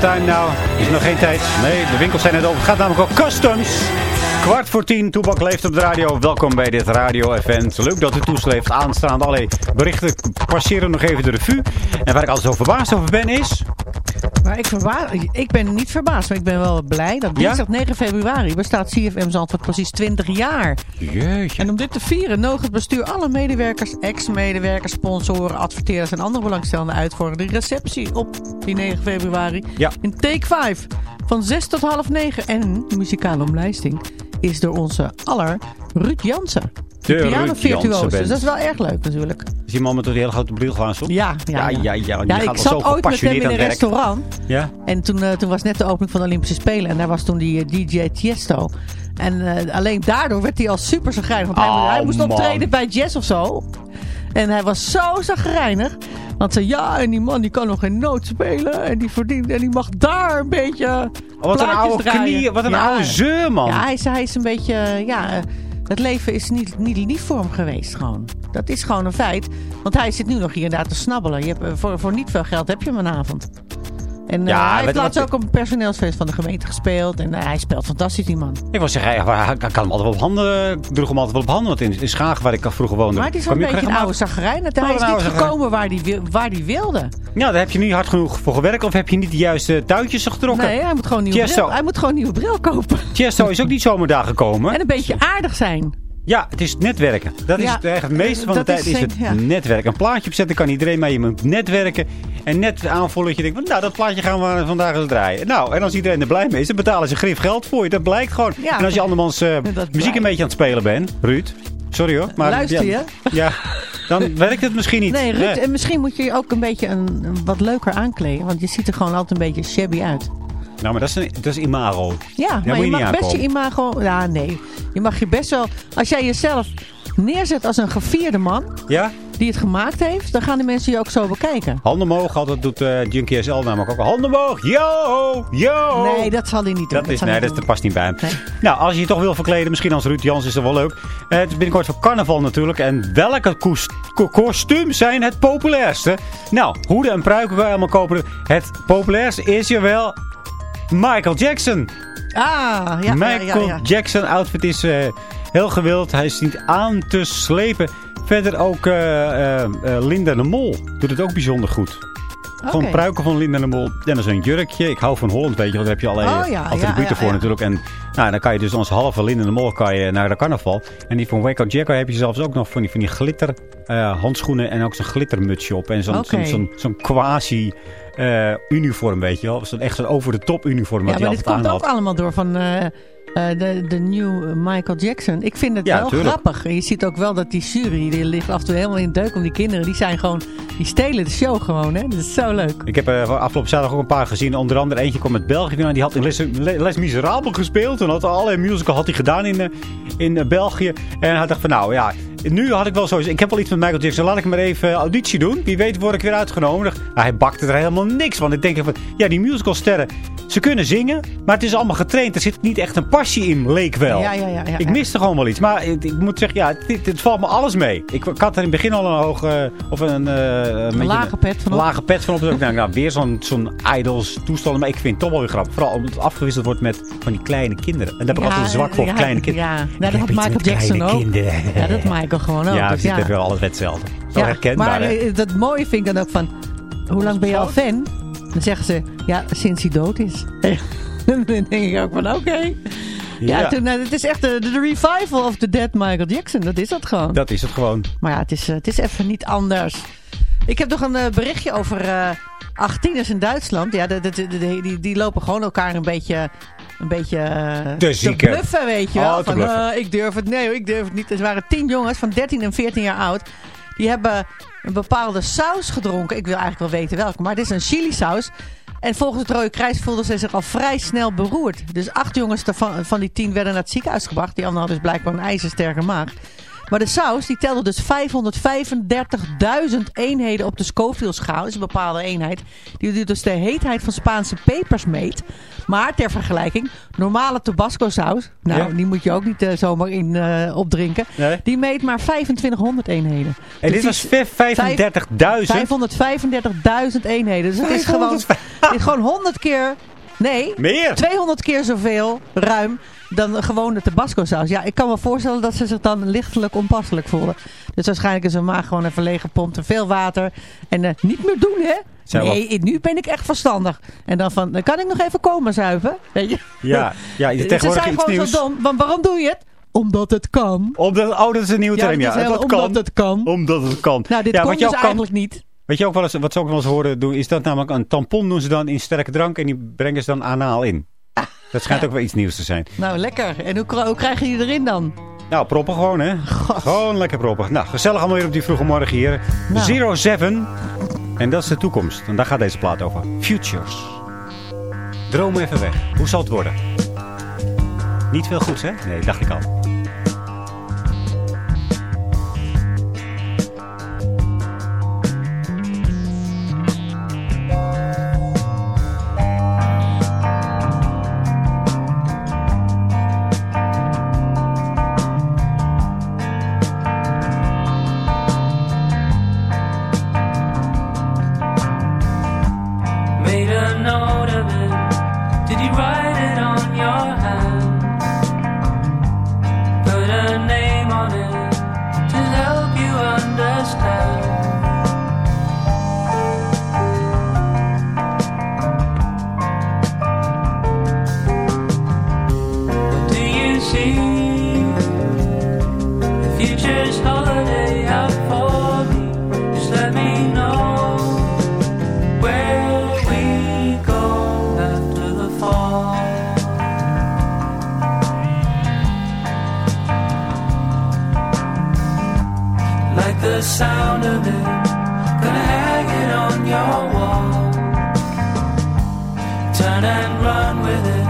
Time nou? Is nog geen tijd? Nee, de winkels zijn net open. Het gaat namelijk ook customs. Kwart voor tien, Toebak leeft op de radio. Welkom bij dit radio-event. Leuk dat u toesleeft aanstaande. Alle berichten passeren nog even de revue. En waar ik altijd zo verbaasd over ben is... Maar ik, ik ben niet verbaasd, maar ik ben wel blij dat dinsdag 9 februari bestaat CFM Zandvoort precies 20 jaar. Jeetje. En om dit te vieren nodigt het bestuur alle medewerkers, ex-medewerkers, sponsoren, adverteerders en andere belangstellenden uit voor de receptie op die 9 februari. Ja. In Take 5 van 6 tot half 9 en de muzikale omlijsting is door onze aller Ruud Jansen. De Ruud pianovirtuoos. Dus dat is wel erg leuk natuurlijk. Is die man met die hele grote brilglazen op? Ja, ja, ja. ja, ja, ik zat zo ooit met hem in een restaurant. Ja? En toen, eh, toen was net de opening van de Olympische Spelen. En daar was toen die eh, DJ Tiesto. En eh, alleen daardoor werd hij al super zagrijnig. Want hij, Oh, hij moest man. optreden bij Jazz of zo. En hij was zo zagrijnig. Want ze ja, en die man die kan nog geen noot spelen. En die verdient. En die mag daar een beetje. Oh, wat een oude draaien. wat een Ja. oude zeur, man. Ja, hij is, hij is een beetje. Ja, het leven is niet, niet lief voor hem geweest, gewoon. Dat is gewoon een feit. Want hij zit nu nog hier inderdaad te snabbelen. Je hebt, eh, voor, voor niet veel geld heb je hem een avond. En eh, Ja, hij weet heeft laatst ook op een personeelsfeest van de gemeente gespeeld. En eh, hij speelt fantastisch, die man. Ik wil zeggen, hij, hij- hij kan hem altijd wel op handen, ik droeg hem altijd wel op handen. Want in, in Schagen, waar ik vroeger woonde... Maar het is wel een je beetje een oude zagrijn. Hij is niet gekomen waar hij, waar hij wilde. Ja, daar heb je niet hard genoeg voor gewerkt. Of heb je niet de juiste touwtjes getrokken? Nee, hij moet gewoon een nieuwe bril, hij moet gewoon nieuwe bril kopen. Tiesto is ook niet zomaar daar gekomen. En een beetje aardig zijn. Ja, het is netwerken. Dat is Ja, het, meeste van de tijd is is het ja. netwerken. Een plaatje opzetten kan iedereen, maar je moet netwerken. En net aanvoelen dat je denkt, nou dat plaatje gaan we vandaag eens draaien. Nou, en als iedereen er blij mee is, dan betalen ze grif geld voor je. Dat blijkt gewoon. Ja. en als je andermans Dat muziek blijkt. een beetje aan het spelen bent, Ruud. Sorry hoor. Maar, Luister je? Ja, dan werkt het misschien niet. Nee, Ruud, Nee. en misschien moet je je ook een beetje een, een wat leuker aankleden. Want je ziet er gewoon altijd een beetje shabby uit. Nou, maar dat is, een, dat is imago. Ja, Daar maar moet je je mag best je imago... Ja, nee. Je mag je best wel... Als jij jezelf neerzet als een gevierde man Ja? die het gemaakt heeft, dan gaan de mensen je ook zo bekijken. Handen omhoog, altijd doet eh Junkie SL namelijk ook. Handen omhoog, yo, yo. Nee, dat zal hij niet doen. Dat is, nee, dat, past niet bij hem. Nee. Nou, als je je toch wil verkleden, misschien als Ruud Jans is dat wel leuk. Eh, het is binnenkort voor carnaval natuurlijk. En welke kost- ko- kostuums zijn het populairste? Nou, hoeden en pruiken kan je allemaal kopen. Het populairste is je wel Michael Jackson. Ah, ja, Michael ja, ja. Jackson outfit is eh, heel gewild. Hij is niet aan te slepen. Verder ook eh, eh, Linda de Mol doet het ook bijzonder goed. Gewoon pruiken van Linda de Mol. En dan zo'n jurkje. Ik hou van Holland, weet je. Want daar heb je allerlei Oh, ja, attributen ja, voor ja. natuurlijk. En nou, dan kan je dus als halve Linda de Mol kan je naar de carnaval. En die van Waco Jacko heb je zelfs ook nog van die, van die glitter eh, handschoenen. En ook zo'n glittermutsje op. En zo'n zo'n zo'n zo'n quasi eh, uniform, weet je wel. Zo'n echt zo'n over de top uniform. Ja, maar dit komt aan ook allemaal door van eh, de, de nieuwe Michael Jackson. Ik vind het Ja, wel tuurlijk. grappig. En je ziet ook wel dat die jury, die ligt af en toe helemaal in de deuk om die kinderen. Die zijn gewoon, die stelen de show gewoon, hè. Dat is zo leuk. Ik heb er afgelopen zaterdag ook een paar gezien. Onder andere eentje kwam uit België vandaan. Die had in Les, Les Miserables gespeeld. En had alle musical had hij gedaan in, eh, in eh, België. En hij dacht van nou ja, nu had ik wel zoiets. Ik heb wel iets met Michael Jackson. Laat ik maar even auditie doen. Wie weet word ik weer uitgenomen. Hij bakte er helemaal niks van. Ik denk van ja, die musicalsterren. Ze kunnen zingen, maar het is allemaal getraind. Er zit niet echt een passie in, leek wel. Ja, ja, ja, ja, ik ja. miste gewoon wel iets. Maar ik, ik moet zeggen, ja, dit, dit valt me alles mee. Ik, ik had er in het begin al een hoge, of een, eh, een lage pet vanop. lage pet van op. Dus ik denk, nou, weer zo'n zo'n idols toestand. Maar ik vind het toch wel weer grappig. Vooral omdat het afgewisseld wordt met van die kleine kinderen. En daar heb ik altijd een zwak voor, ja, kleine kinderen. Ja, nou, Ik dat had Michael Jackson ook. kinderen. Ja, dat Michael gewoon ook. ja, dus het ja. is wel alles hetzelfde. Zo Ja, herkenbaar, maar hè? eh, dat mooie vind ik dan ook van, hoe lang ben je al fan? Dan zeggen ze, ja, sinds hij dood is. dan denk ik ook van, oké. Ja, Ja. toen, eh, het is echt de, de revival of the dead Michael Jackson. Dat is dat gewoon. Dat is het gewoon. Maar ja, het is, eh, het is even niet anders. Ik heb nog een berichtje over eh achttieners in Duitsland. Ja, de- de- die, die lopen gewoon elkaar een beetje... Een beetje Te zieken. bluffen, weet je wel. Oh, van, eh, ik durf het. Nee, ik durf het niet. Er waren tien jongens van 13 en 14 jaar oud. Die hebben een bepaalde saus gedronken. Ik wil eigenlijk wel weten welke. Maar het is een chili saus. En volgens het Rode Kruis voelden ze zich al vrij snel beroerd. Dus acht jongens daarvan- van die tien werden naar het ziekenhuis gebracht. Die anderen hadden dus blijkbaar een ijzersterke maag. Maar de saus die telde dus 535.000 eenheden op de Scoville-schaal. Dat is een bepaalde eenheid. Die dus de heetheid van Spaanse pepers meet. Maar ter vergelijking, normale Tabasco saus. Nou, Ja. die moet je ook niet eh, zomaar in eh, opdrinken. Nee. Die meet maar 2500 eenheden. En Dus dit was 35.000. 535.000 eenheden. Dus het is gewoon, het is gewoon 100 keer... Nee, Meer. 200 keer zoveel ruim dan een gewone tabasco saus. Ja, ik kan me voorstellen dat ze zich dan lichtelijk onpasselijk voelen. Dus waarschijnlijk is hun maag gewoon even leeggepompt en veel water. En eh, niet meer doen, hè? Zijn nee, nu ben ik echt verstandig. En dan van, kan ik nog even komen zuipen. Weet je? Ja, ja Ze tegenwoordig zijn iets gewoon nieuws. zo dom. Want waarom doe je het? Omdat het kan. Omdat, oh, dat is een nieuwe Ja, term. Ja, omdat het kan. Omdat het kan. Nou, dit ja, kon dus je kan, eigenlijk niet. Weet je ook wel eens, wat ze ook wel eens horen doen, is dat namelijk een tampon doen ze dan in sterke drank en die brengen ze dan anaal in. Dat schijnt ook wel iets nieuws te zijn. Nou, lekker. En hoe, hoe krijg je die erin dan? Nou, proppen gewoon, hè. Gewoon lekker proppen. Nou, gezellig allemaal weer op die vroege morgen hier. Nou. Zero Seven. En dat is de toekomst. En daar gaat deze plaat over. Futures. Droom even weg. Hoe zal het worden? Niet veel goeds, hè? Nee, dacht ik al. Did you write it on sound of it. Gonna hang it on your wall. Turn and run with it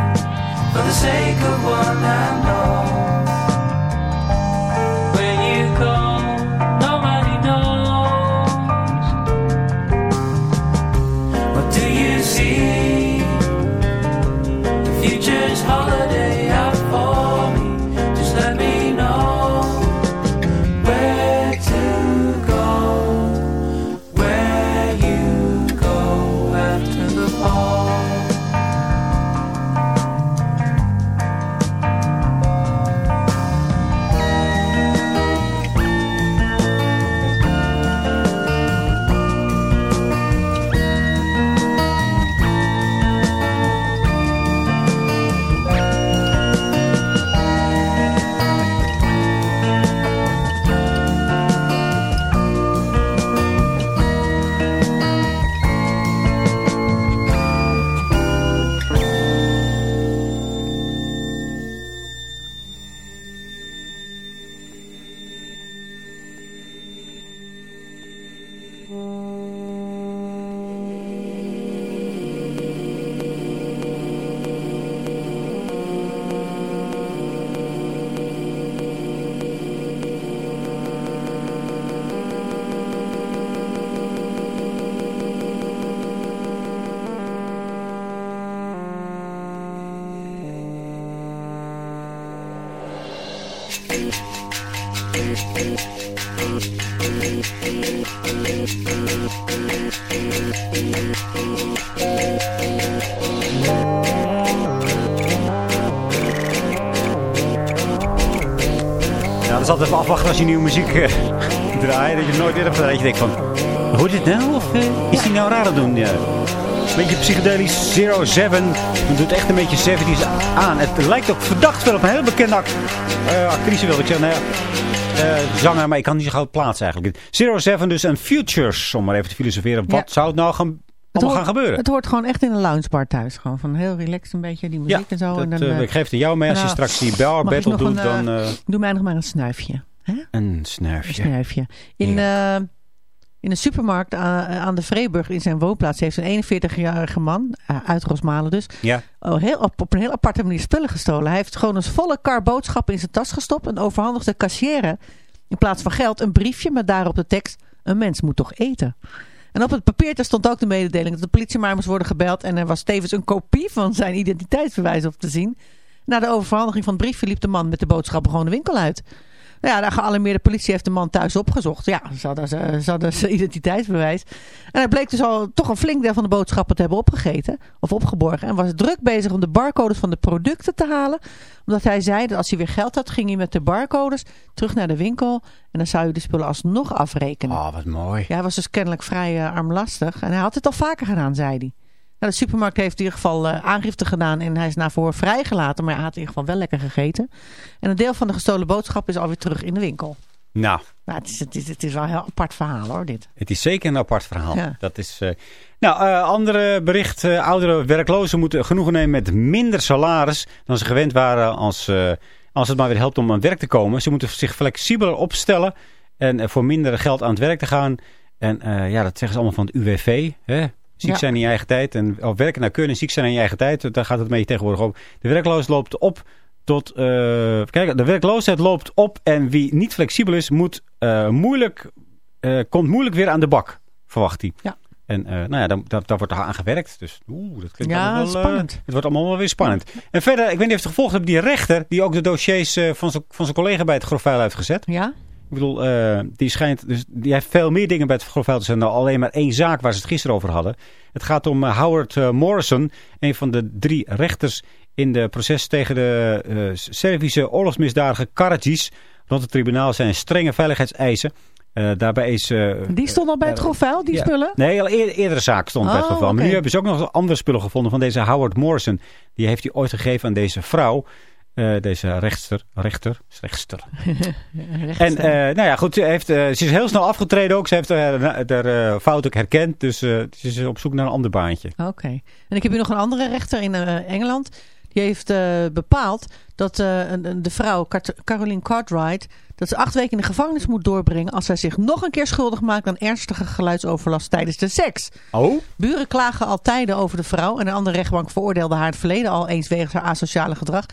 for the sake of one and Ja, afwachten als je nieuwe muziek eh, draait. Dat je het nooit eerder gedaan. Dat je denkt van, hoort dit nou? Of eh, is hij nou raar aan doen? Ja. Een beetje psychedelisch, Zero Seven. Het doet echt een beetje 70s aan. Het lijkt ook verdacht veel op een heel bekende act- eh, actrice, wilde ik zeggen. Nou ja, zanger, maar ik kan niet zo gauw plaatsen eigenlijk. Zero Seven dus en Futures, om maar even te filosoferen. Wat Ja. zou het nou gaan, Het allemaal hoort, gaan gebeuren? Het hoort gewoon echt in een loungebar thuis. Gewoon van heel relaxed een beetje die muziek ja, en zo. dat, en dan, ik geef het aan jou mee. Als je nou, straks die ik battle doet, een, dan Doe mij nog maar een snuifje. Hè? een Een snuifje. In, eh, in een supermarkt aan, aan de Vreeburg in zijn woonplaats heeft een 41-jarige man, eh, uit Rosmalen dus, Ja. heel, op, op een heel aparte manier spullen gestolen. Hij heeft gewoon een volle kar boodschappen in zijn tas gestopt en overhandigt de kassière in plaats van geld een briefje met daarop de tekst, een mens moet toch eten. En op het papiertje stond ook de mededeling dat de politie maar moest worden gebeld en er was tevens een kopie van zijn identiteitsbewijs op te zien. Na de overhandiging van het briefje liep de man met de boodschappen gewoon de winkel uit. Nou ja, de gealarmeerde politie heeft de man thuis opgezocht. Ja, ze hadden, ze, ze hadden zijn identiteitsbewijs. En hij bleek dus al toch een flink deel van de boodschappen te hebben opgegeten. Of opgeborgen. En was druk bezig om de barcodes van de producten te halen. Omdat hij zei dat als hij weer geld had, ging hij met de barcodes terug naar de winkel. En dan zou je de spullen alsnog afrekenen. Oh, wat mooi. Ja, hij was dus kennelijk vrij eh, armlastig. En hij had het al vaker gedaan, zei hij. Nou, de supermarkt heeft in ieder geval eh, aangifte gedaan en hij is naar voren vrijgelaten. Maar hij had in ieder geval wel lekker gegeten. En een deel van de gestolen boodschap is alweer terug in de winkel. Nou, Nou, het, is, het, is, het is wel een heel apart verhaal hoor, dit. Het is zeker een apart verhaal. Ja. Dat is, eh, Nou, eh, andere bericht. oudere werklozen moeten genoegen nemen met minder salaris dan ze gewend waren als, als het maar weer helpt om aan werk te komen. Ze moeten zich flexibeler opstellen en voor minder geld aan het werk te gaan. En ja, dat zeggen ze allemaal van het UWV. Hè? Ziek Ja. zijn in je eigen tijd. En of werken naar kunnen, ziek zijn in je eigen tijd. Daar gaat het mee tegenwoordig op. De werkloosheid loopt op tot... eh, kijk, de werkloosheid loopt op. En wie niet flexibel is, moet, eh, moeilijk, eh, komt moeilijk weer aan de bak, verwacht hij. Ja. En nou ja, daar, daar, wordt aan gewerkt. Dus oeh, dat klinkt Ja, allemaal wel, spannend. het wordt allemaal wel weer spannend. En verder, ik weet niet of je het gevolgd hebt, die rechter... die ook de dossiers van zijn van zijn collega bij het grofvuil heeft gezet. Ja? Ik bedoel, eh, die schijnt, dus die heeft veel meer dingen bij het grofvuil te zijn dan alleen maar één zaak waar ze het gisteren over hadden. Het gaat om eh, Howard eh, Morrison, een van de drie rechters in de proces tegen de eh, Servische oorlogsmisdadiger Karadzic. Rond het tribunaal zijn strenge veiligheidseisen. Eh, daarbij is... Die stond al bij het grofvuil, die ja. spullen? Nee, al eer- eerdere zaak stond bij het Oh, geval. Maar nu hebben ze ook nog andere spullen gevonden van deze Howard Morrison. Die heeft hij ooit gegeven aan deze vrouw. Eh, deze rechter. Rechter. Rechter. En eh, nou ja, goed. Ze, heeft, eh, ze is heel snel afgetreden ook. Ze heeft haar fout ook herkend. Dus ze is op zoek naar een ander baantje. Oké. En ik heb hier nog een andere rechter in Engeland. Die heeft bepaald dat de vrouw Car- Caroline Cartwright... dat ze acht weken in de gevangenis moet doorbrengen... als zij zich nog een keer schuldig maakt aan ernstige geluidsoverlast tijdens de seks. Oh? Buren klagen al tijden over de vrouw. En een andere rechtbank veroordeelde haar in het verleden al eens wegens haar asociale gedrag.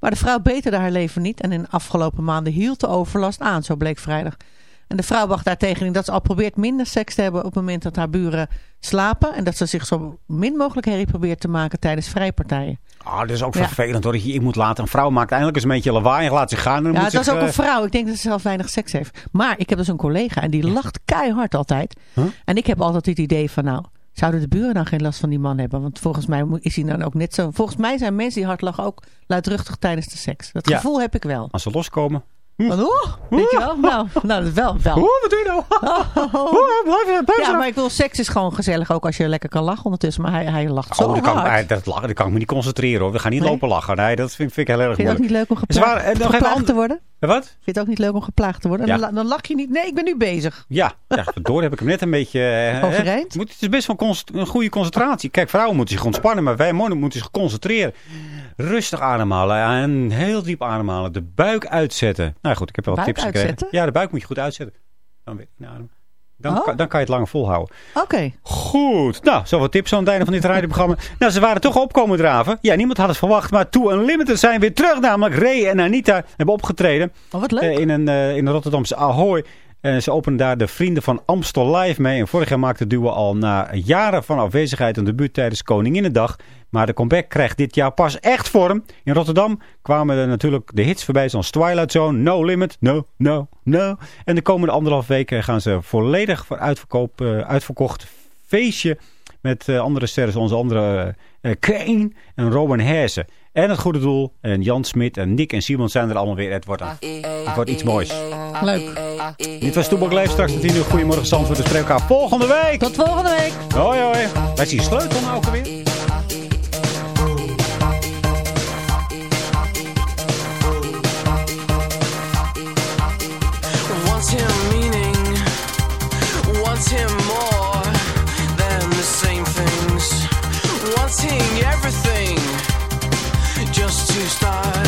Maar de vrouw beterde haar leven niet. En in de afgelopen maanden hield de overlast aan, zo bleek vrijdag. En de vrouw wacht daartegen in dat ze al probeert minder seks te hebben op het moment dat haar buren slapen. En dat ze zich zo min mogelijk herrie probeert te maken tijdens vrijpartijen. Ah, dat is ook Ja. vervelend hoor. Dat je in moet laten. Een vrouw maakt eindelijk eens een beetje lawaai en laat zich gaan. En Ja, dat is ook een eh, vrouw. Ik denk dat ze zelf weinig seks heeft. Maar ik heb dus een collega en die lacht keihard altijd. Huh? En ik heb altijd het idee van nou, zouden de buren dan geen last van die man hebben? Want volgens mij is hij dan ook net zo... Volgens mij zijn mensen die hard lachen ook luidruchtig tijdens de seks. Dat Ja. gevoel heb ik wel. Als ze loskomen. Van, oh, weet je wel? Nou, nou dat wel. wel. Oh, wat doe je nou? Oh, blijf, blijf Ja, maar ik wil seks is gewoon gezellig ook als je lekker kan lachen ondertussen. Maar hij, hij lacht zo Oh, dat kan, hard. eh, dat, lachen, dat kan ik me niet concentreren hoor. We gaan niet Nee? lopen lachen. Nee, dat vind, vind ik heel erg Vind je het ook moeilijk. niet leuk om te worden? Wat? Vind je het ook niet leuk om geplaagd te worden? Ja. dan, dan lach je niet. Nee, ik ben nu bezig. Ja, ja door heb ik hem net een beetje... eh, Overeind? Moet, het is best wel een goede concentratie. Kijk, vrouwen moeten zich ontspannen, maar wij mannen moeten zich concentreren. Rustig ademhalen en heel diep ademhalen. De buik uitzetten. Nou goed, ik heb wel Buik tips gekregen. Ja, de buik moet je goed uitzetten. Dan weer inademen. Dan, Oh. kan, dan kan je het langer volhouden. Oké. Goed. Nou, zoveel tips aan het einde van dit radioprogramma. Nou, ze waren toch opkomen draven. Ja, niemand had het verwacht. Maar Too Unlimited zijn weer terug. Namelijk Ray en Anita hebben opgetreden. Oh, wat leuk. Eh, in, een, eh, in de Rotterdamse Ahoy. En ze openen daar de Vrienden van Amstel Live mee. En vorig jaar maakte duo al na jaren van afwezigheid een debuut tijdens Koninginnedag. Maar de comeback krijgt dit jaar pas echt vorm. In Rotterdam kwamen er natuurlijk de hits voorbij zoals Twilight Zone, No Limit, No, No, No. En de komende anderhalf weken gaan ze volledig voor uitverkoop, eh, uitverkocht feestje met eh, andere sterren zoals onder andere eh, Kane en Robin Hersen. En het goede doel. En Jan Smit en Nick en Simon zijn er allemaal weer. Het wordt, een- het wordt iets moois. Leuk. Dit was Toebak Leef. Straks met 10 uur. Goedemorgen Zandvoort. We spreken elkaar volgende week. Tot volgende week. Hoi hoi. Is die sleutel nou ook alweer? Star.